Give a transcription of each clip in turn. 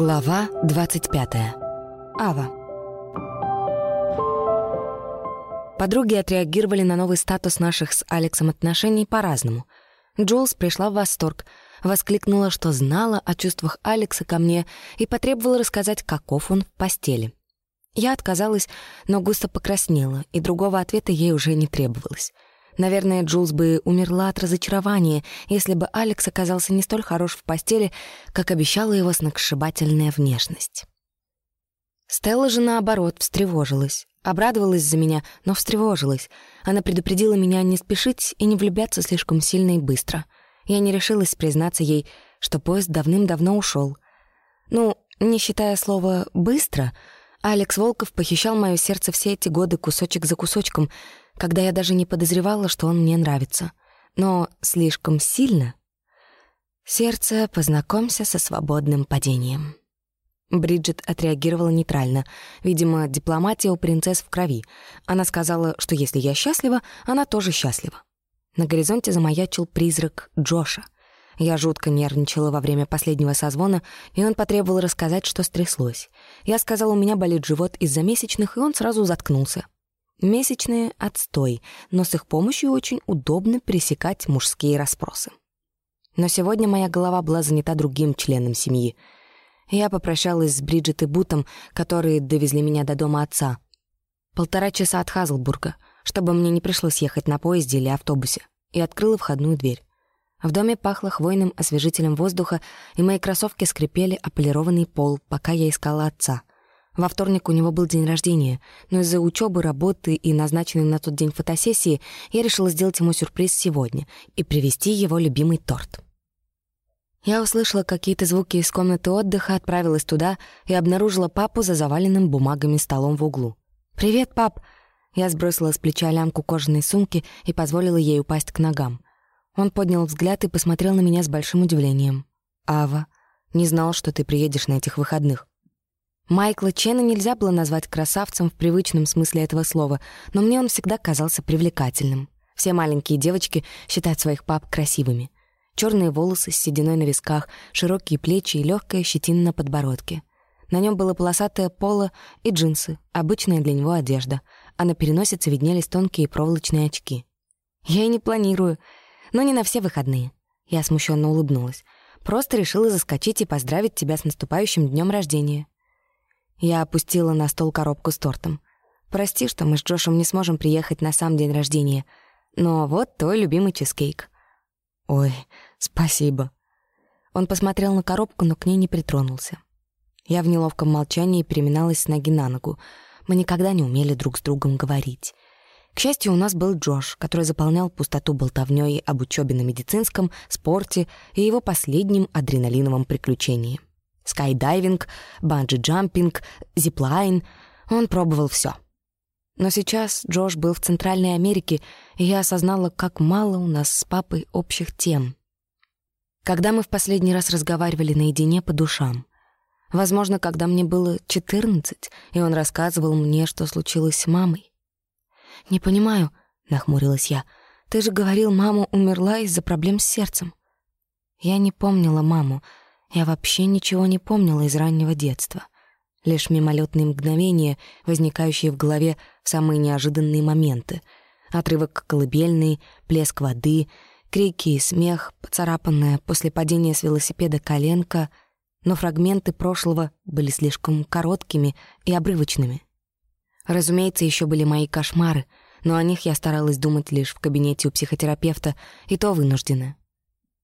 Глава 25. Ава. Подруги отреагировали на новый статус наших с Алексом отношений по-разному. Джулс пришла в восторг, воскликнула, что знала о чувствах Алекса ко мне и потребовала рассказать, каков он в постели. Я отказалась, но густо покраснела, и другого ответа ей уже не требовалось. Наверное, Джулс бы умерла от разочарования, если бы Алекс оказался не столь хорош в постели, как обещала его сногсшибательная внешность. Стелла же, наоборот, встревожилась. Обрадовалась за меня, но встревожилась. Она предупредила меня не спешить и не влюбляться слишком сильно и быстро. Я не решилась признаться ей, что поезд давным-давно ушел. Ну, не считая слова «быстро», Алекс Волков похищал мое сердце все эти годы кусочек за кусочком, когда я даже не подозревала, что он мне нравится. Но слишком сильно... Сердце, познакомься со свободным падением. Бриджит отреагировала нейтрально. Видимо, дипломатия у принцесс в крови. Она сказала, что если я счастлива, она тоже счастлива. На горизонте замаячил призрак Джоша. Я жутко нервничала во время последнего созвона, и он потребовал рассказать, что стряслось. Я сказала, у меня болит живот из-за месячных, и он сразу заткнулся. Месячные — отстой, но с их помощью очень удобно пересекать мужские расспросы. Но сегодня моя голова была занята другим членом семьи. Я попрощалась с Бриджит и Бутом, которые довезли меня до дома отца. Полтора часа от Хазлбурга, чтобы мне не пришлось ехать на поезде или автобусе, и открыла входную дверь. В доме пахло хвойным освежителем воздуха, и мои кроссовки скрипели о полированный пол, пока я искала отца — во вторник у него был день рождения, но из-за учебы, работы и назначенной на тот день фотосессии я решила сделать ему сюрприз сегодня и привезти его любимый торт. Я услышала какие-то звуки из комнаты отдыха, отправилась туда и обнаружила папу за заваленным бумагами столом в углу. «Привет, пап!» Я сбросила с плеча лямку кожаной сумки и позволила ей упасть к ногам. Он поднял взгляд и посмотрел на меня с большим удивлением. «Ава, не знал, что ты приедешь на этих выходных. Майкла Чена нельзя было назвать красавцем в привычном смысле этого слова, но мне он всегда казался привлекательным. Все маленькие девочки считают своих пап красивыми. Черные волосы с сединой на висках, широкие плечи и легкая щетина на подбородке. На нем было полосатое поло и джинсы, обычная для него одежда, а на переносице виднелись тонкие проволочные очки. Я и не планирую, но не на все выходные. Я смущенно улыбнулась. Просто решила заскочить и поздравить тебя с наступающим днем рождения. Я опустила на стол коробку с тортом. «Прости, что мы с Джошем не сможем приехать на сам день рождения, но вот твой любимый чизкейк». «Ой, спасибо». Он посмотрел на коробку, но к ней не притронулся. Я в неловком молчании переминалась с ноги на ногу. Мы никогда не умели друг с другом говорить. К счастью, у нас был Джош, который заполнял пустоту болтовнёй об учебе на медицинском, спорте и его последнем адреналиновом приключении — скайдайвинг, банджи-джампинг, зиплайн. Он пробовал все. Но сейчас Джош был в Центральной Америке, и я осознала, как мало у нас с папой общих тем. Когда мы в последний раз разговаривали наедине по душам? Возможно, когда мне было 14, и он рассказывал мне, что случилось с мамой. «Не понимаю», — нахмурилась я, — «ты же говорил, мама умерла из-за проблем с сердцем». Я не помнила маму, я вообще ничего не помнила из раннего детства. Лишь мимолетные мгновения, возникающие в голове в самые неожиданные моменты. Отрывок колыбельный, плеск воды, крики и смех, поцарапанная после падения с велосипеда коленка, но фрагменты прошлого были слишком короткими и обрывочными. Разумеется, еще были мои кошмары, но о них я старалась думать лишь в кабинете у психотерапевта, и то вынуждена.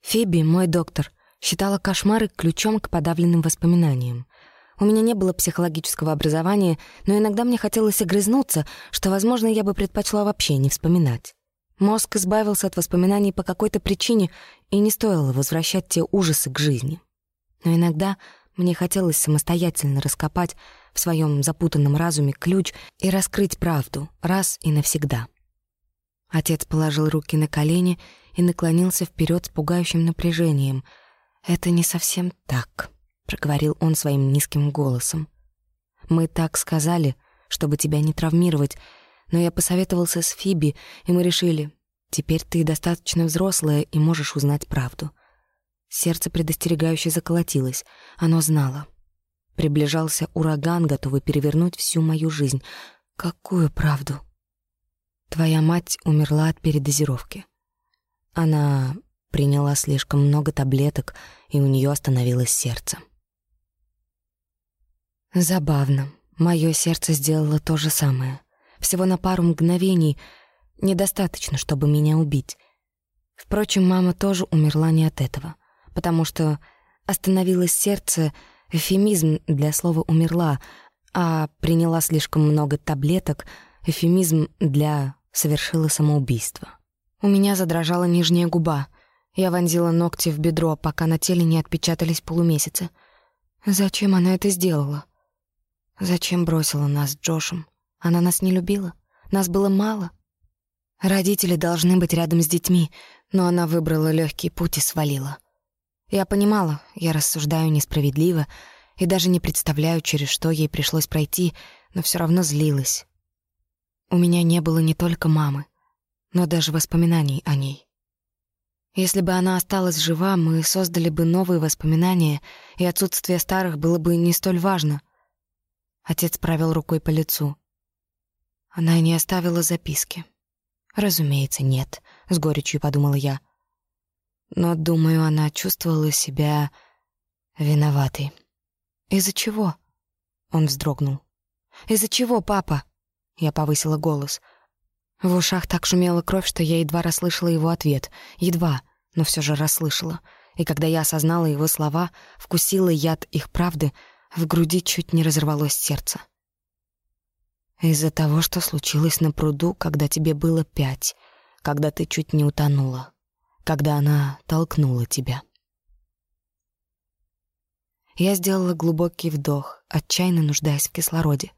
«Фиби, мой доктор», Считала кошмары ключом к подавленным воспоминаниям. У меня не было психологического образования, но иногда мне хотелось огрызнуться, что, возможно, я бы предпочла вообще не вспоминать. Мозг избавился от воспоминаний по какой-то причине, и не стоило возвращать те ужасы к жизни. Но иногда мне хотелось самостоятельно раскопать в своем запутанном разуме ключ и раскрыть правду раз и навсегда. Отец положил руки на колени и наклонился вперед с пугающим напряжением — «Это не совсем так», — проговорил он своим низким голосом. «Мы так сказали, чтобы тебя не травмировать, но я посоветовался с Фиби, и мы решили, теперь ты достаточно взрослая и можешь узнать правду». Сердце предостерегающе заколотилось. Оно знало. Приближался ураган, готовый перевернуть всю мою жизнь. Какую правду? Твоя мать умерла от передозировки. Она приняла слишком много таблеток, и у нее остановилось сердце. Забавно. Мое сердце сделало то же самое. Всего на пару мгновений недостаточно, чтобы меня убить. Впрочем, мама тоже умерла не от этого, потому что остановилось сердце — эфемизм для слова «умерла», а приняла слишком много таблеток — эфемизм для «совершила самоубийство». У меня задрожала нижняя губа. Я вонзила ногти в бедро, пока на теле не отпечатались полумесяцы. Зачем она это сделала? Зачем бросила нас с Джошем? Она нас не любила? Нас было мало? Родители должны быть рядом с детьми, но она выбрала легкий путь и свалила. Я понимала, я рассуждаю несправедливо и даже не представляю, через что ей пришлось пройти, но все равно злилась. У меня не было не только мамы, но даже воспоминаний о ней. Если бы она осталась жива, мы создали бы новые воспоминания, и отсутствие старых было бы не столь важно. Отец провел рукой по лицу. Она не оставила записки. Разумеется, нет, с горечью подумала я. Но, думаю, она чувствовала себя виноватой. Из-за чего? Он вздрогнул. Из-за чего, папа? Я повысила голос. В ушах так шумела кровь, что я едва расслышала его ответ. Едва, но все же расслышала. И когда я осознала его слова, вкусила яд их правды, в груди чуть не разорвалось сердце. Из-за того, что случилось на пруду, когда тебе было пять, когда ты чуть не утонула, когда она толкнула тебя. Я сделала глубокий вдох, отчаянно нуждаясь в кислороде.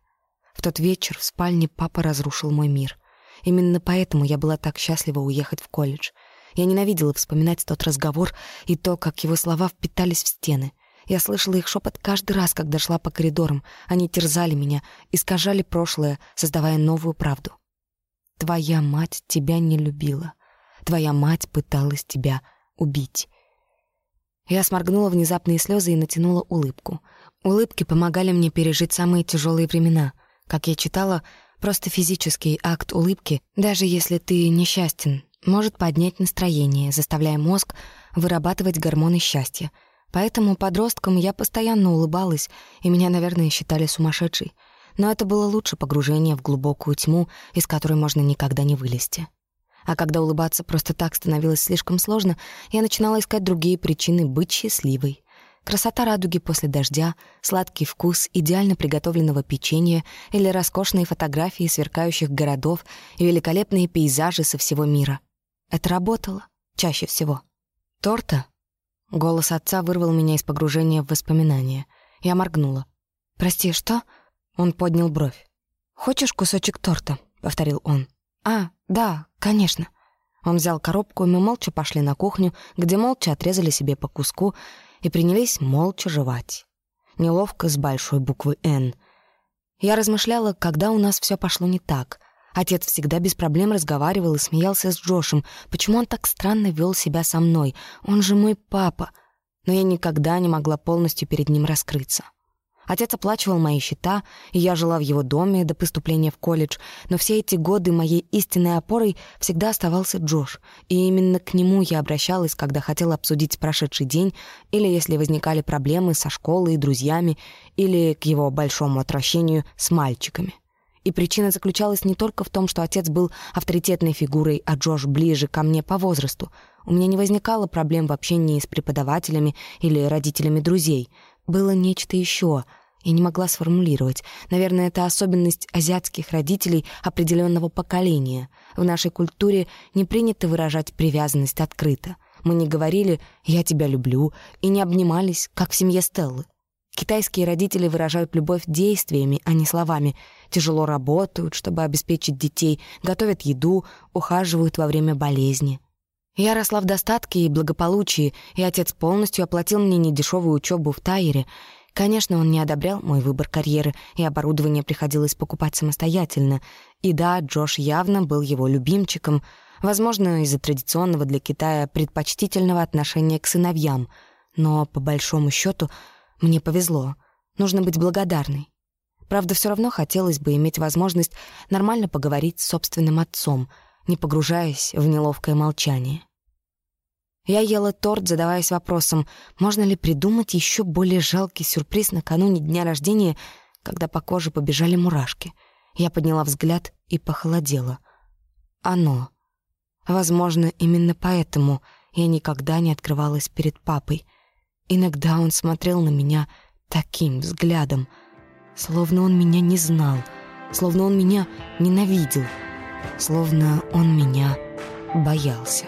В тот вечер в спальне папа разрушил мой мир. Именно поэтому я была так счастлива уехать в колледж. Я ненавидела вспоминать тот разговор и то, как его слова впитались в стены. Я слышала их шепот каждый раз, когда шла по коридорам. Они терзали меня, искажали прошлое, создавая новую правду. Твоя мать тебя не любила. Твоя мать пыталась тебя убить. Я сморгнула внезапные слезы и натянула улыбку. Улыбки помогали мне пережить самые тяжелые времена. Как я читала, Просто физический акт улыбки, даже если ты несчастен, может поднять настроение, заставляя мозг вырабатывать гормоны счастья. Поэтому подросткам я постоянно улыбалась, и меня, наверное, считали сумасшедшей. Но это было лучше погружения в глубокую тьму, из которой можно никогда не вылезти. А когда улыбаться просто так становилось слишком сложно, я начинала искать другие причины быть счастливой. Красота радуги после дождя, сладкий вкус идеально приготовленного печенья или роскошные фотографии сверкающих городов и великолепные пейзажи со всего мира. Это работало чаще всего. «Торта?» Голос отца вырвал меня из погружения в воспоминания. Я моргнула. «Прости, что?» Он поднял бровь. «Хочешь кусочек торта?» — повторил он. «А, да, конечно». Он взял коробку, и мы молча пошли на кухню, где молча отрезали себе по куску и принялись молча жевать. Неловко с большой буквы «Н». Я размышляла, когда у нас все пошло не так. Отец всегда без проблем разговаривал и смеялся с Джошем. Почему он так странно вел себя со мной? Он же мой папа. Но я никогда не могла полностью перед ним раскрыться. Отец оплачивал мои счета, и я жила в его доме до поступления в колледж, но все эти годы моей истинной опорой всегда оставался Джош, и именно к нему я обращалась, когда хотела обсудить прошедший день, или если возникали проблемы со школой и друзьями, или, к его большому отвращению, с мальчиками. И причина заключалась не только в том, что отец был авторитетной фигурой, а Джош ближе ко мне по возрасту. У меня не возникало проблем в общении с преподавателями или родителями друзей — было нечто еще. Я не могла сформулировать. Наверное, это особенность азиатских родителей определенного поколения. В нашей культуре не принято выражать привязанность открыто. Мы не говорили «я тебя люблю» и не обнимались, как в семье Стеллы. Китайские родители выражают любовь действиями, а не словами. Тяжело работают, чтобы обеспечить детей, готовят еду, ухаживают во время болезни. Я росла в достатке и благополучии, и отец полностью оплатил мне недешевую учебу в Тайере. Конечно, он не одобрял мой выбор карьеры, и оборудование приходилось покупать самостоятельно. И да, Джош явно был его любимчиком, возможно, из-за традиционного для Китая предпочтительного отношения к сыновьям. Но, по большому счету, мне повезло. Нужно быть благодарной. Правда, все равно хотелось бы иметь возможность нормально поговорить с собственным отцом, не погружаясь в неловкое молчание. Я ела торт, задаваясь вопросом, можно ли придумать еще более жалкий сюрприз накануне дня рождения, когда по коже побежали мурашки. Я подняла взгляд и похолодела. Оно. Возможно, именно поэтому я никогда не открывалась перед папой. Иногда он смотрел на меня таким взглядом, словно он меня не знал, словно он меня ненавидел, словно он меня боялся.